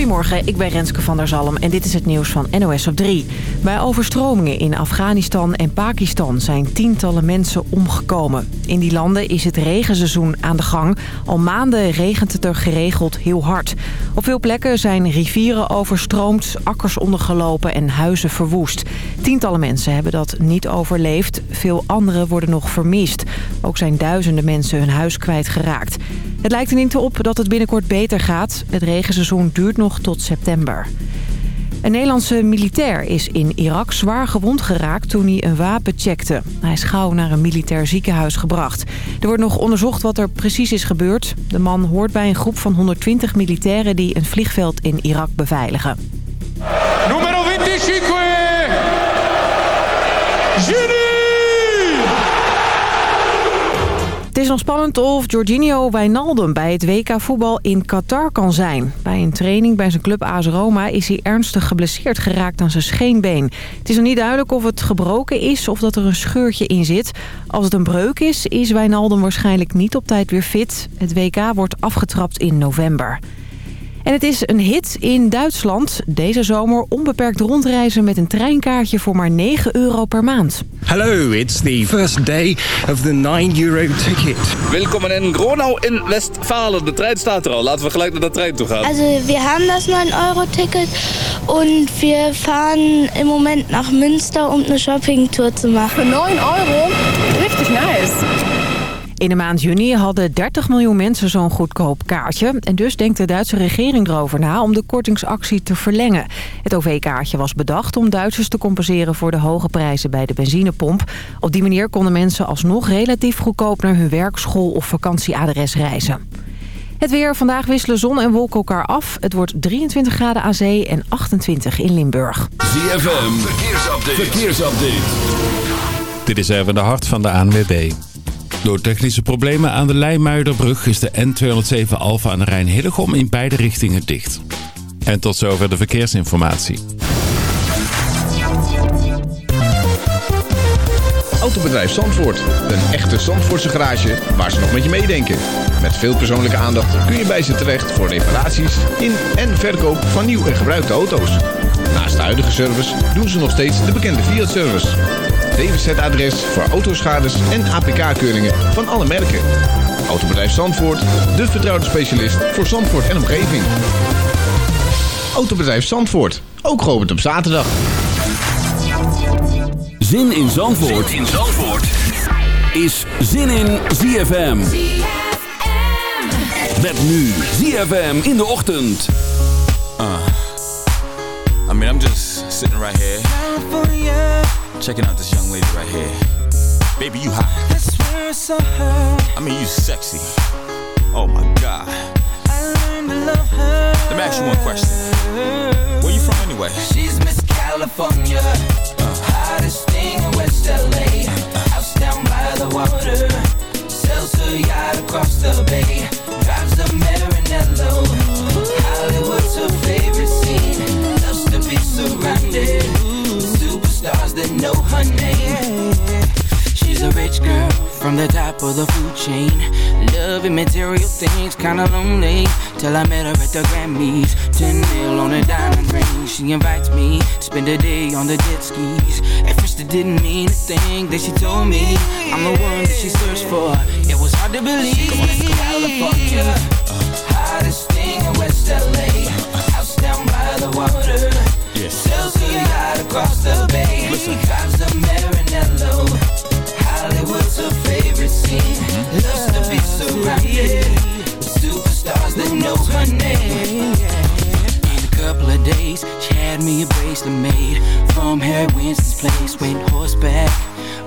Goedemorgen, ik ben Renske van der Zalm en dit is het nieuws van NOS op 3. Bij overstromingen in Afghanistan en Pakistan zijn tientallen mensen omgekomen. In die landen is het regenseizoen aan de gang. Al maanden regent het er geregeld heel hard. Op veel plekken zijn rivieren overstroomd, akkers ondergelopen en huizen verwoest. Tientallen mensen hebben dat niet overleefd. Veel anderen worden nog vermist. Ook zijn duizenden mensen hun huis kwijtgeraakt. Het lijkt er niet op dat het binnenkort beter gaat. Het regenseizoen duurt nog tot september. Een Nederlandse militair is in Irak zwaar gewond geraakt toen hij een wapen checkte. Hij is gauw naar een militair ziekenhuis gebracht. Er wordt nog onderzocht wat er precies is gebeurd. De man hoort bij een groep van 120 militairen die een vliegveld in Irak beveiligen. Is spannend of Jorginho Wijnaldum bij het WK voetbal in Qatar kan zijn. Bij een training bij zijn club AS Roma is hij ernstig geblesseerd geraakt aan zijn scheenbeen. Het is nog niet duidelijk of het gebroken is of dat er een scheurtje in zit. Als het een breuk is, is Wijnaldum waarschijnlijk niet op tijd weer fit. Het WK wordt afgetrapt in november. En het is een hit in Duitsland. Deze zomer onbeperkt rondreizen met een treinkaartje voor maar 9 euro per maand. Hello, it's the first day of the 9 euro ticket. Willkommen in Gronau in Westfalen. De trein staat er al. Laten we gelijk naar de trein toe gaan. Also wir haben das 9-Euro-Ticket und wir fahren im Moment nach Münster, um eine Shoppingtour zu machen. Für 9 Euro? Richtig nice. In de maand juni hadden 30 miljoen mensen zo'n goedkoop kaartje. En dus denkt de Duitse regering erover na om de kortingsactie te verlengen. Het OV-kaartje was bedacht om Duitsers te compenseren voor de hoge prijzen bij de benzinepomp. Op die manier konden mensen alsnog relatief goedkoop naar hun werk, school of vakantieadres reizen. Het weer. Vandaag wisselen zon en wolken elkaar af. Het wordt 23 graden aan zee en 28 in Limburg. ZFM. Verkeersupdate. Verkeersupdate. Dit is even de hart van de ANWB. Door technische problemen aan de Leimuiderbrug is de N207 Alfa aan de Rijn Hillegom in beide richtingen dicht. En tot zover de verkeersinformatie. Autobedrijf Zandvoort. Een echte Zandvoortse garage waar ze nog met je meedenken. Met veel persoonlijke aandacht kun je bij ze terecht voor reparaties in en verkoop van nieuw en gebruikte auto's. Naast de huidige service doen ze nog steeds de bekende Fiat-service. DWZ-adres voor autoschades en APK-keuringen van alle merken. Autobedrijf Zandvoort, de vertrouwde specialist voor Zandvoort en omgeving. Autobedrijf Zandvoort, ook geopend op zaterdag. Zin in Zandvoort, zin in Zandvoort. is Zin in ZFM. Met nu ZFM in de ochtend. Uh, I mean, I'm just sitting right here. Checking out this young lady right here. Baby, you hot. I mean, you sexy. Oh my God. Let me ask you one question. Where you from anyway? She's Miss California. Uh-huh. Hottest thing in West LA. Uh-huh. House down by the water. Sells her yacht across the bay. Drives a Maranello. Mm-hmm. Hollywood's her favorite scene. Loves to be surrounded. Superstars that know her name. She's a rich girl from the top of the food chain. Loving material things, kinda lonely. Till I met her at the Grammys. 10 mil on a diamond ring. She invites me to spend a day on the jet skis. At first it didn't mean a thing that she told me. I'm the one that she searched for. It was hard to believe. California, hottest thing in West LA. House down by the water. Sells her yacht across the bay. Drives a Maranello. Hollywood's her favorite scene. Loves to be surrounded superstars that know her name. In a couple of days, she had me a bracelet made from Harry Winston's place. Went horseback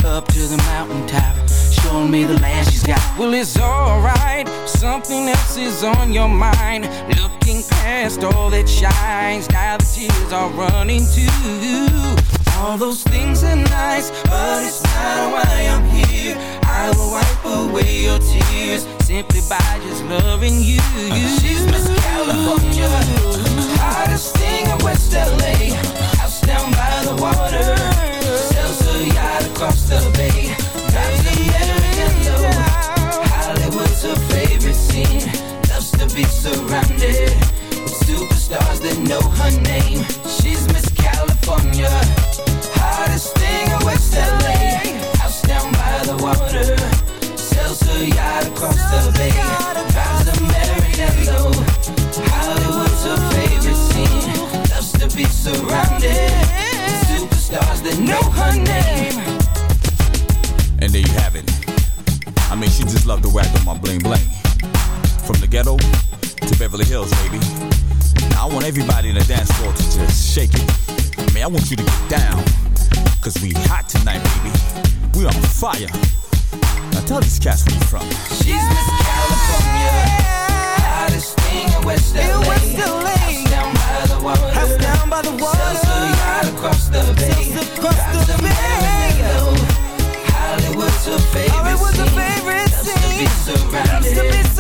up to the mountaintop. Showing me the land she's got. Well, it's alright. Something else is on your mind. Looking past all that shines. Now the tears are running too. All those things are nice, but it's not why I'm here. I will wipe away your tears simply by just loving you. She's Miss California, hottest thing in West LA. House down by the water, sells her yacht across the bay. Drives a Maranello. Hollywood's her favorite scene. Loves to be surrounded superstars that know her name. She's Miss California, hottest thing in West LA. House down by the water, sells her yacht across the bay. Hollywood's her favorite scene. Loves to be surrounded superstars that know her name. And there you have it. I mean, she just loved way I do my bling bling. From the ghetto to Beverly Hills, baby. Now I want everybody in the dance floor to just shake it. I mean, I want you to get down. Cause we hot tonight, baby. We on fire. Now tell these cats where you from. She's Miss California, hottest thing in West LA. House down by the water, house down by the water. Sells her yacht across the bay, drives a Maranello. Hollywood's her favorite Hollywood's scene. favorite Loves to be Loves to be surrounded.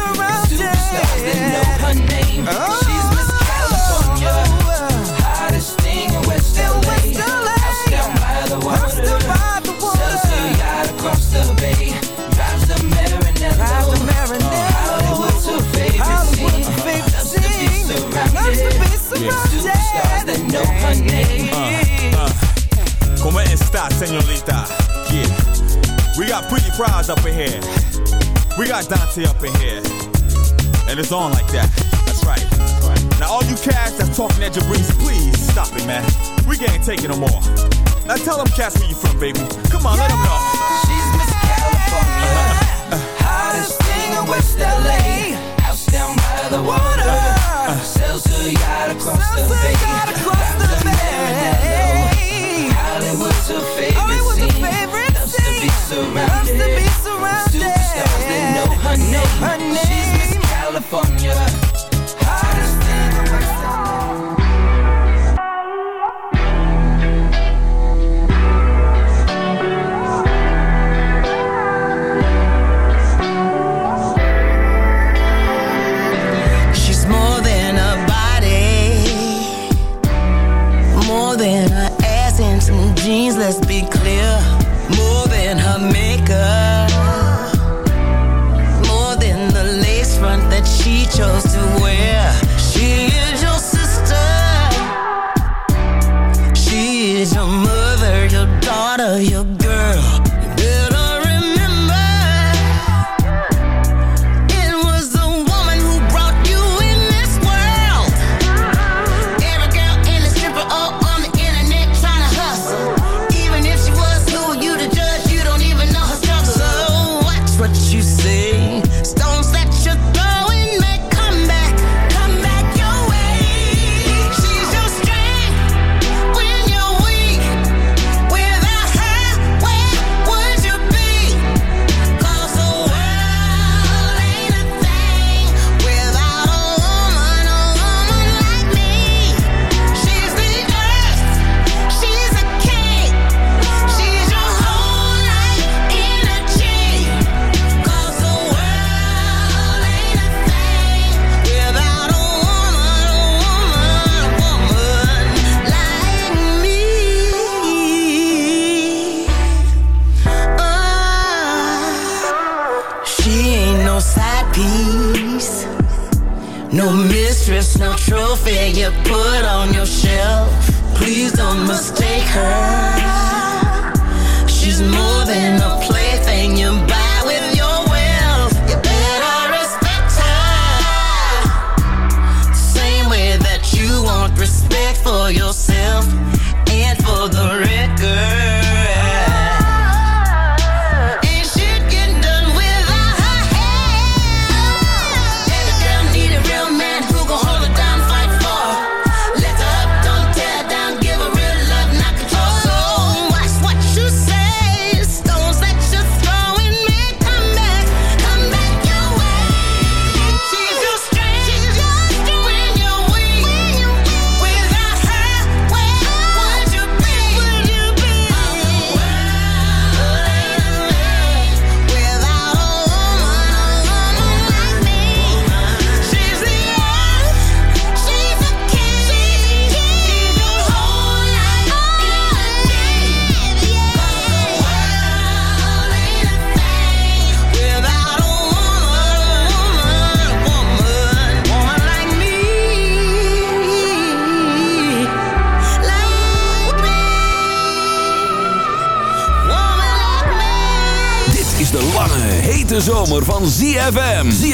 Superstars that know her name. She's Miss California, hottest thing in West LA. House down by the water, sells her yacht across the bay, drives a Maranello. Hollywood's her favorite scene. Loves to be surrounded, superstars that know her name. Uh, Como esta, señorita? Yeah. We got pretty prize up in here. We got Dante up in here. And it's on like that. That's right. Now all you cats that's talking at your breeze, please stop it, man. We can't take it no more. Now tell them cats where you from, baby. Come on, let them know. She's Miss California, uh-huh. hottest thing in West LA. House down by the water, uh-huh. sells her yacht across the bay. Drives a Maranello. Hollywood's her oh, favorite scene. Loves to be surrounded, superstars that know her name. She's Miss California,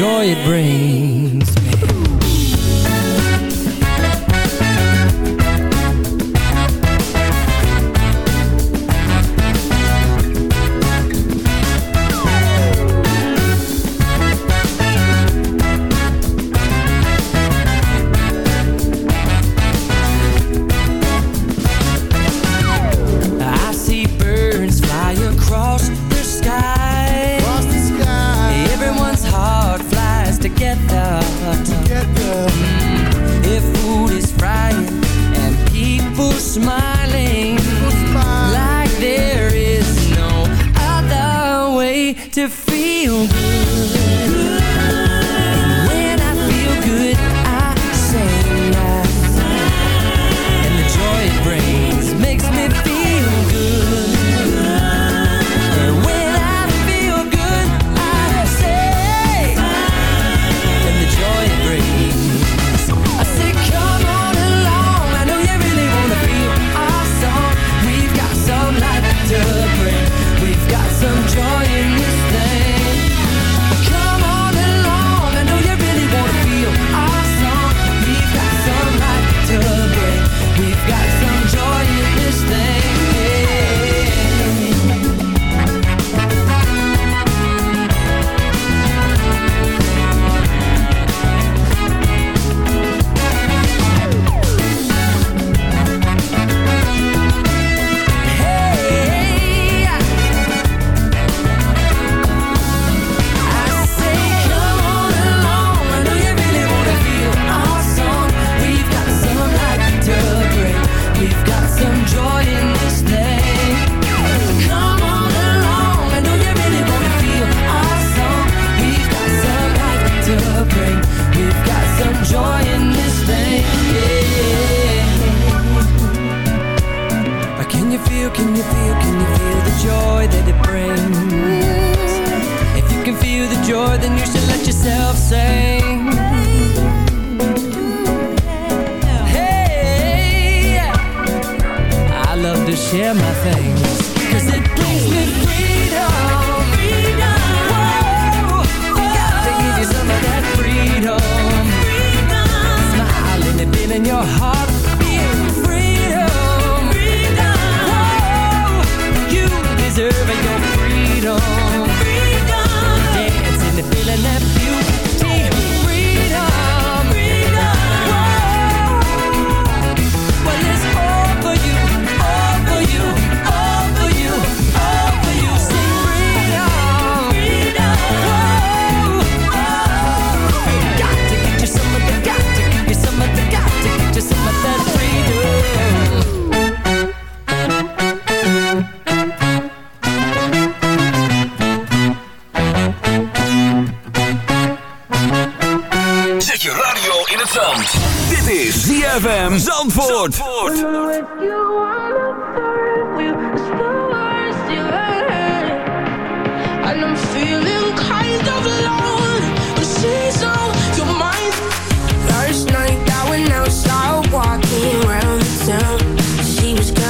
Joy it brings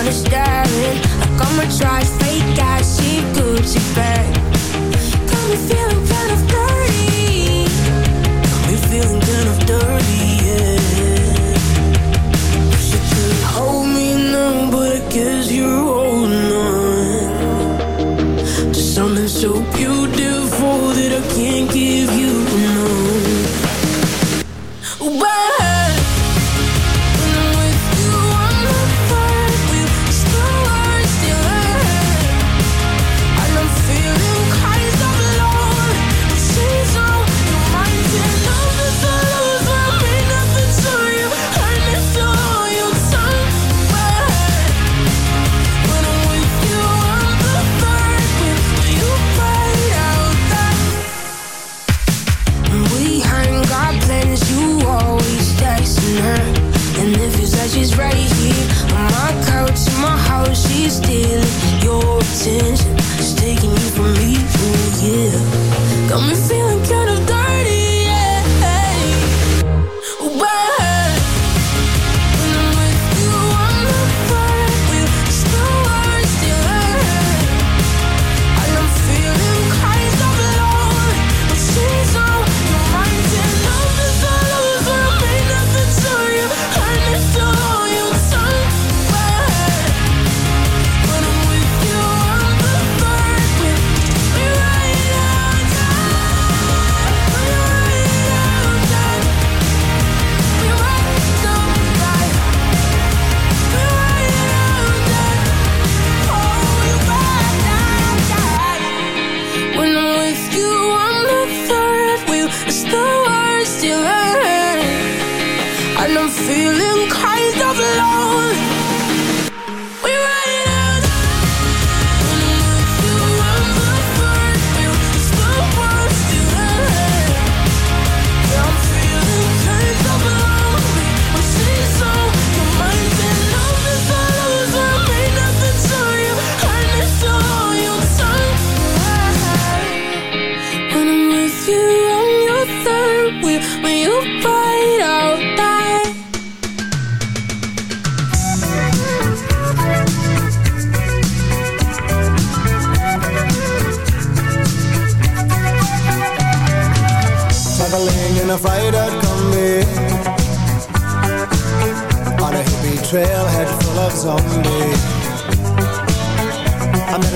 down and staring Like I'ma try fake ass, she Gucci bag Got me feeling kind of dirty. Got me feeling kind of dirty. attention the worst you ever heard And I'm feeling kind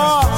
Oh.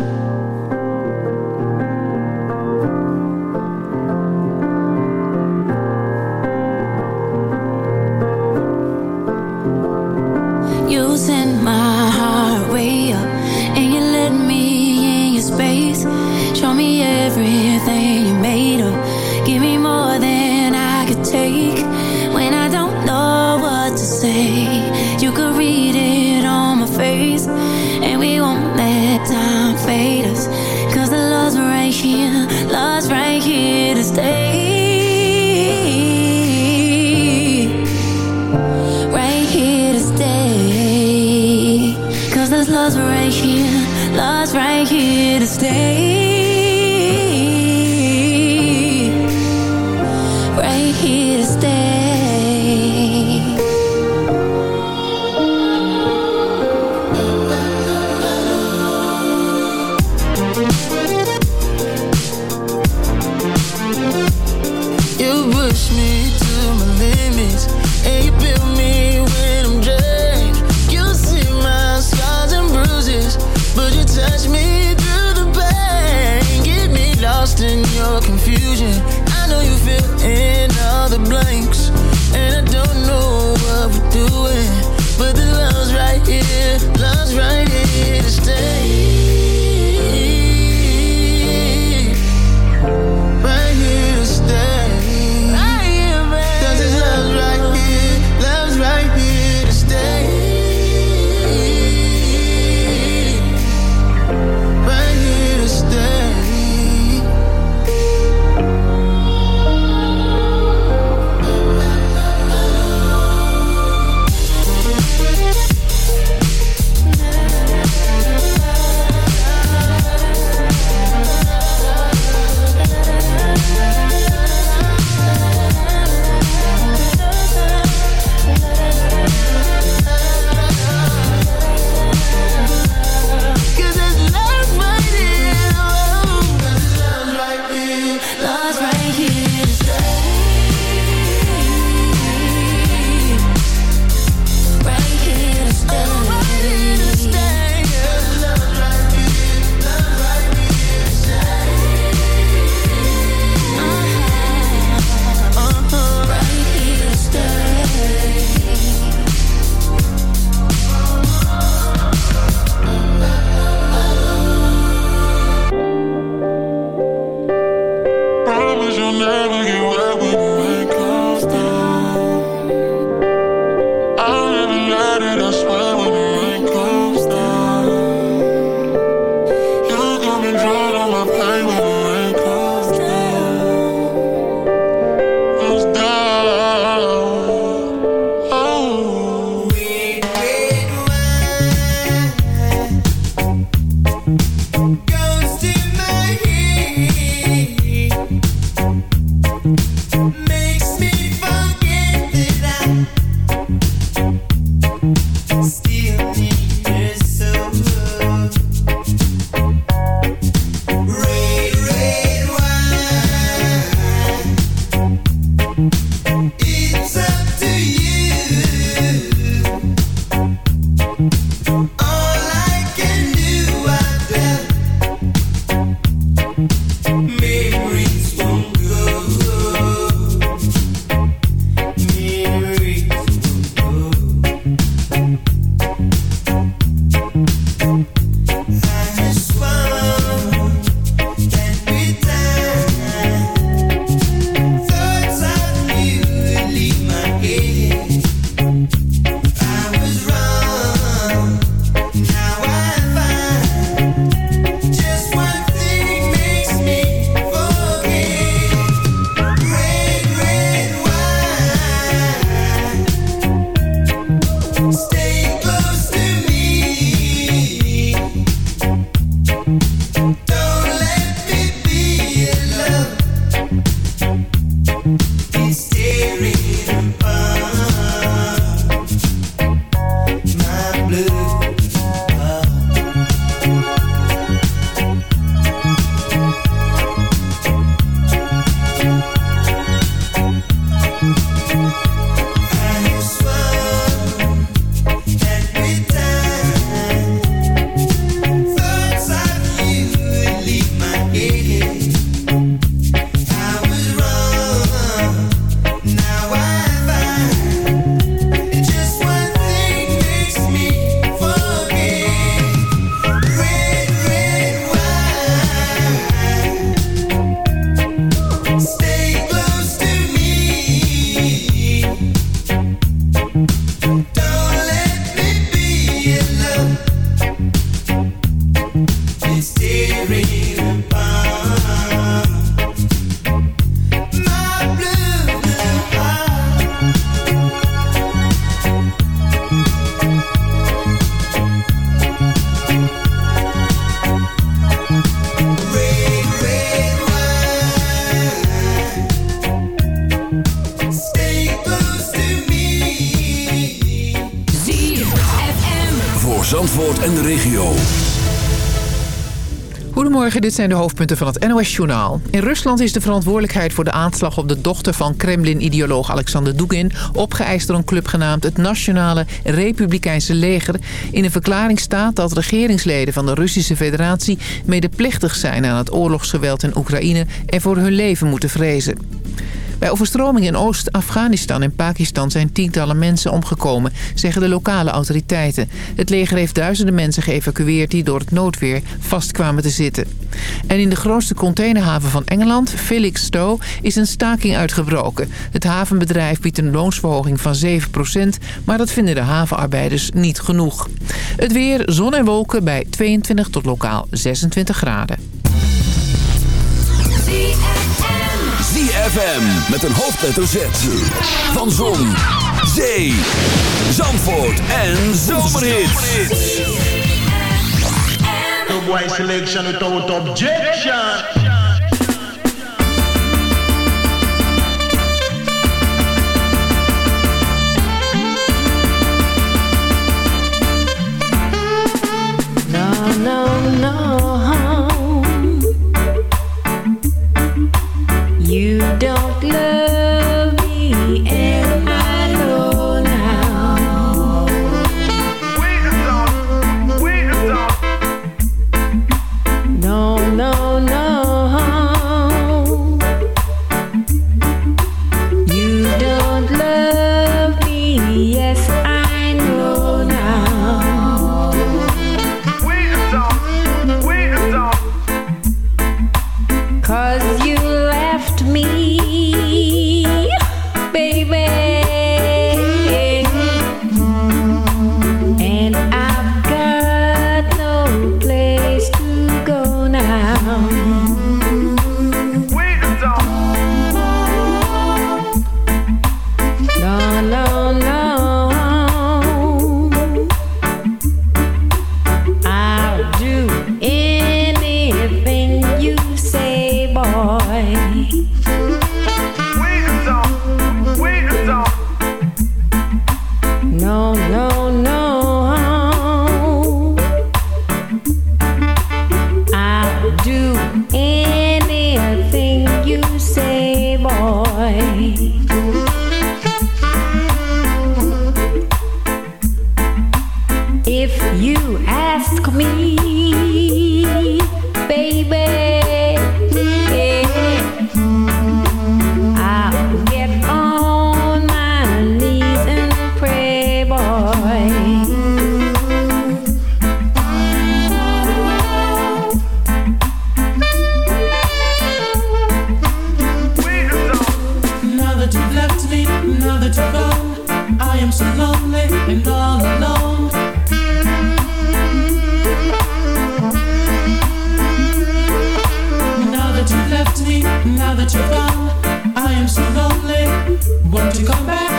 Dit zijn de hoofdpunten van het NOS-journaal. In Rusland is de verantwoordelijkheid voor de aanslag op de dochter van Kremlin-ideoloog Alexander Dugin... opgeëist door een club genaamd het Nationale Republikeinse Leger. In een verklaring staat dat regeringsleden van de Russische federatie... medeplichtig zijn aan het oorlogsgeweld in Oekraïne en voor hun leven moeten vrezen. Bij overstromingen in Oost-Afghanistan en Pakistan zijn tientallen mensen omgekomen, zeggen de lokale autoriteiten. Het leger heeft duizenden mensen geëvacueerd die door het noodweer vastkwamen te zitten. En in de grootste containerhaven van Engeland, Felixstowe, is een staking uitgebroken. Het havenbedrijf biedt een loonsverhoging van 7%, maar dat vinden de havenarbeiders niet genoeg. Het weer, zon en wolken bij 22 tot lokaal 26 graden. ZFM met een hoofdletter Z. Van Zon, Zee, Zandvoort en Zomerhits. The boy selection without objection. I am so lonely and all alone. Now that you've left me, now that you're gone, I am so lonely. Won't you come back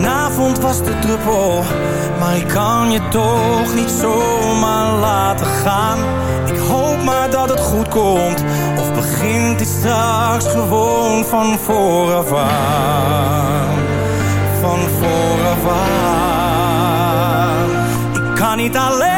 Vanavond was de druppel, maar ik kan je toch niet zomaar laten gaan. Ik hoop maar dat het goed komt, of begint dit straks gewoon van vooraf aan. Van vooraf aan. Ik kan niet alleen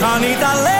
kan niet alleen.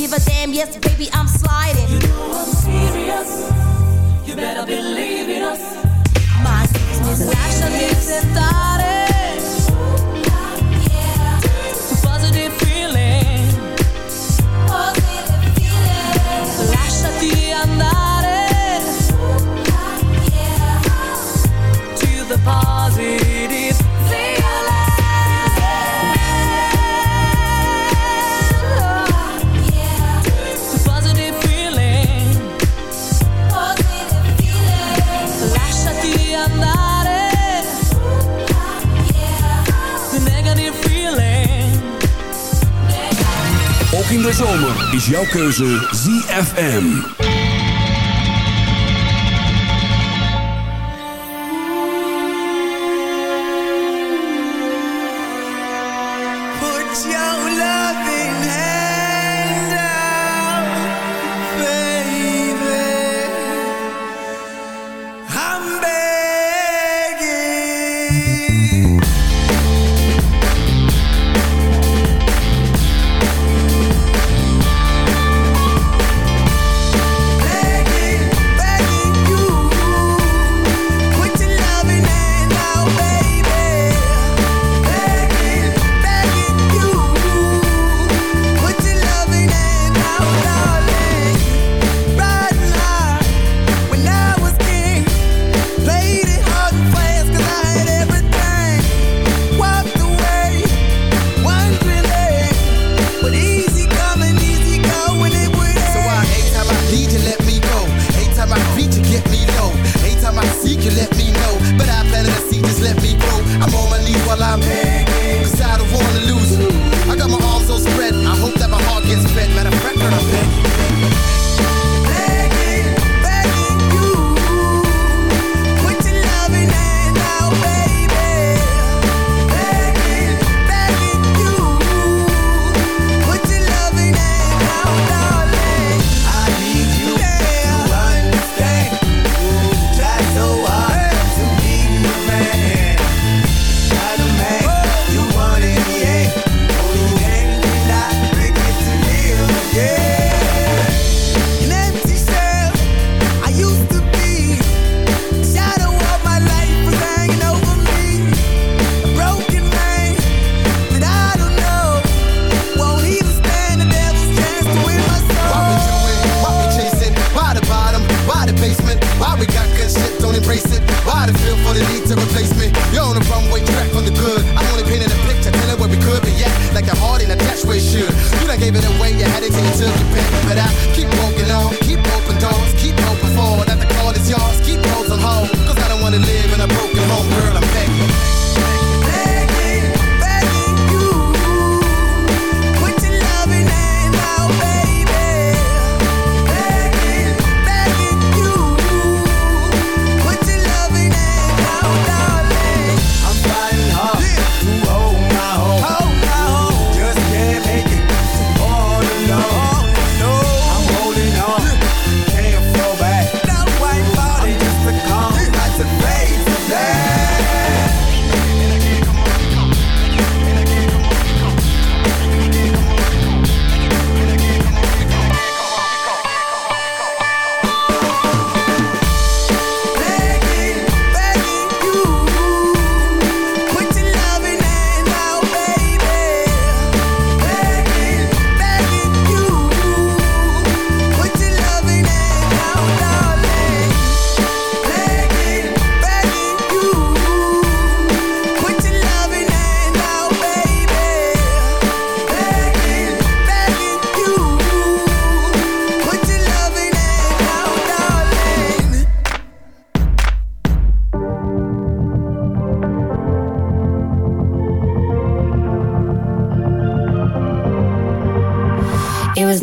give a damn. Yes, baby, I'm sliding. You know I'm serious. You better believe in us. My sickness actually isn't started. Positive feeling. Positive feeling. Lasciati andare. To the positive. is jouw keuze ZFM.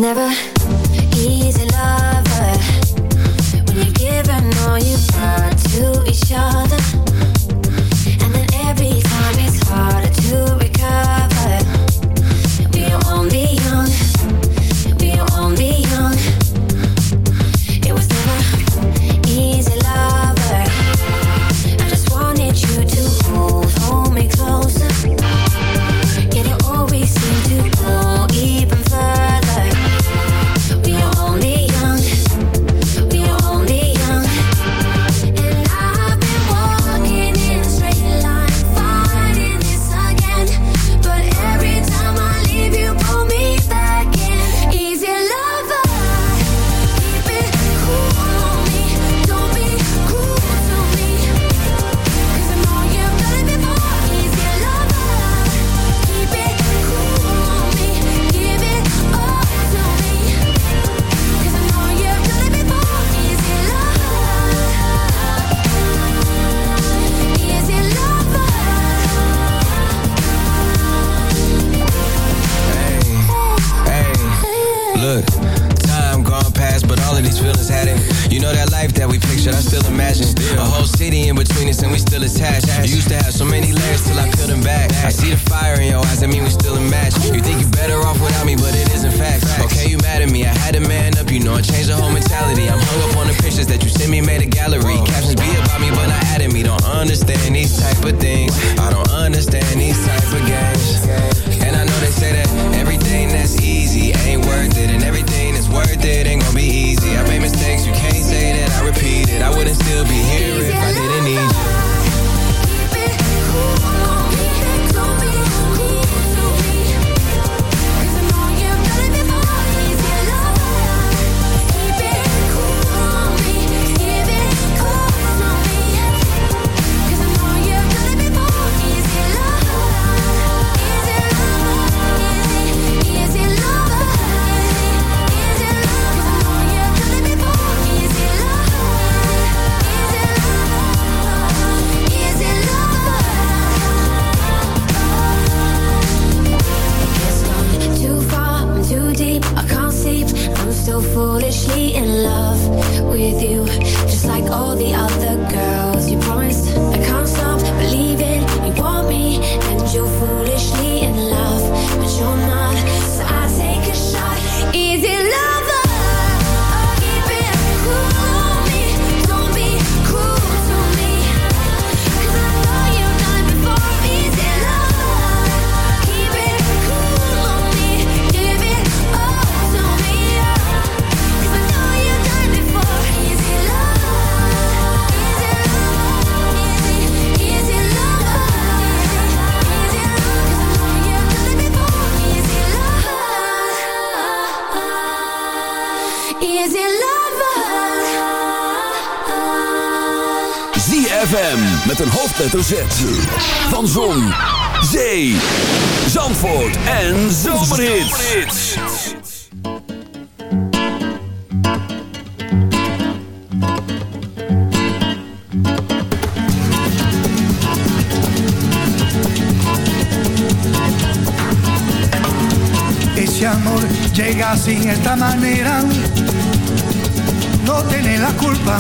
never hoofdletter Van Zon, Zee, Zandvoort en Zomerhits. Ese amor llega sin esta manera, no tiene la culpa.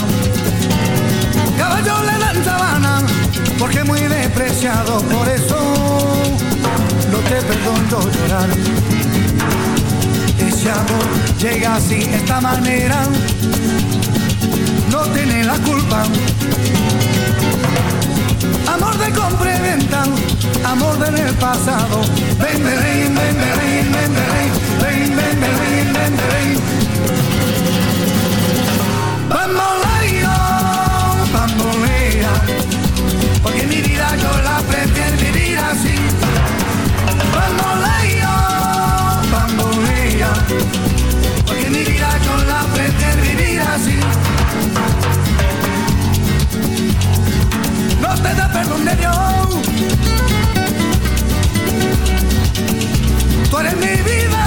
Caballo le dan sabana. porque muy despreciado, por eso no te perdono llorar. Ese amor llega así, esta manera, no tiene la culpa. Amor de compra y venta, amor del pasado. Ven, ven, ven, ven, ven, ven, ven, ven, ven, ven, ven, ven, ven, ven, ven mi vida yo la prefiero vivir así. Bamboleo, bamboleo, porque mi vida yo la prefiero vivir así. No te da perdón de Dios, tú eres mi vida.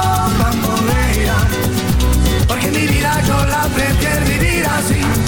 vida yo la prefiero vivir así.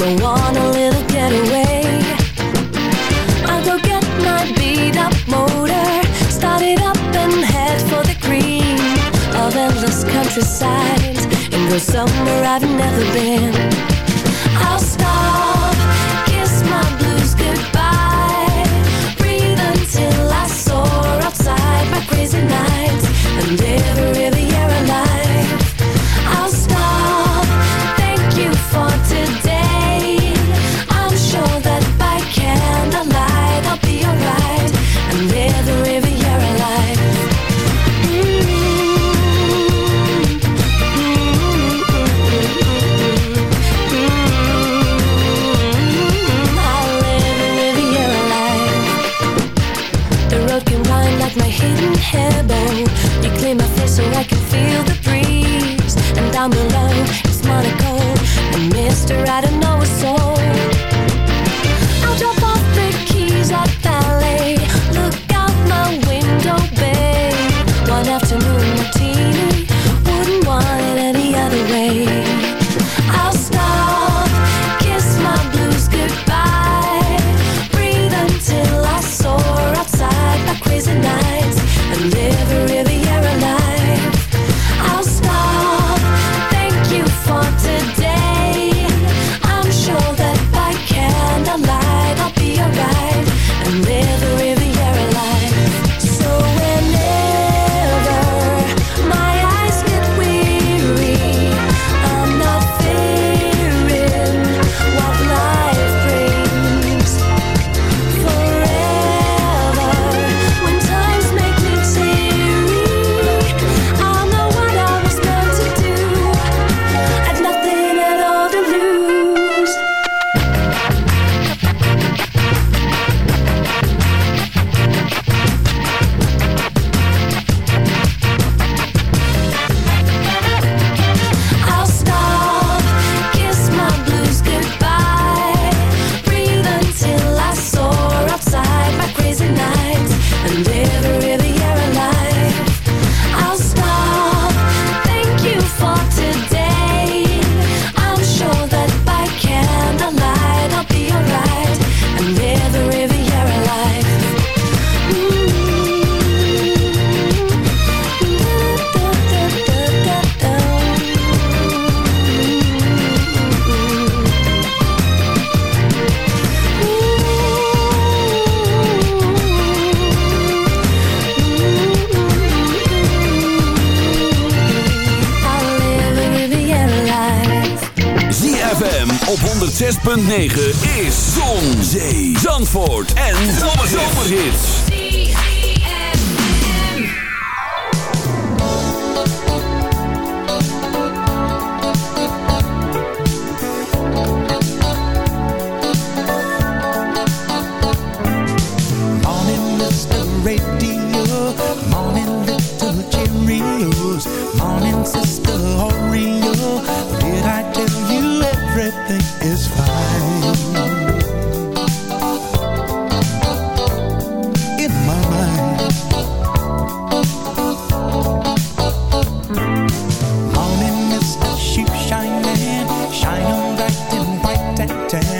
Don't want a little getaway. I'll go get my beat up motor Start it up and head for the green Of endless countryside And go somewhere I've never been. I'll start pretend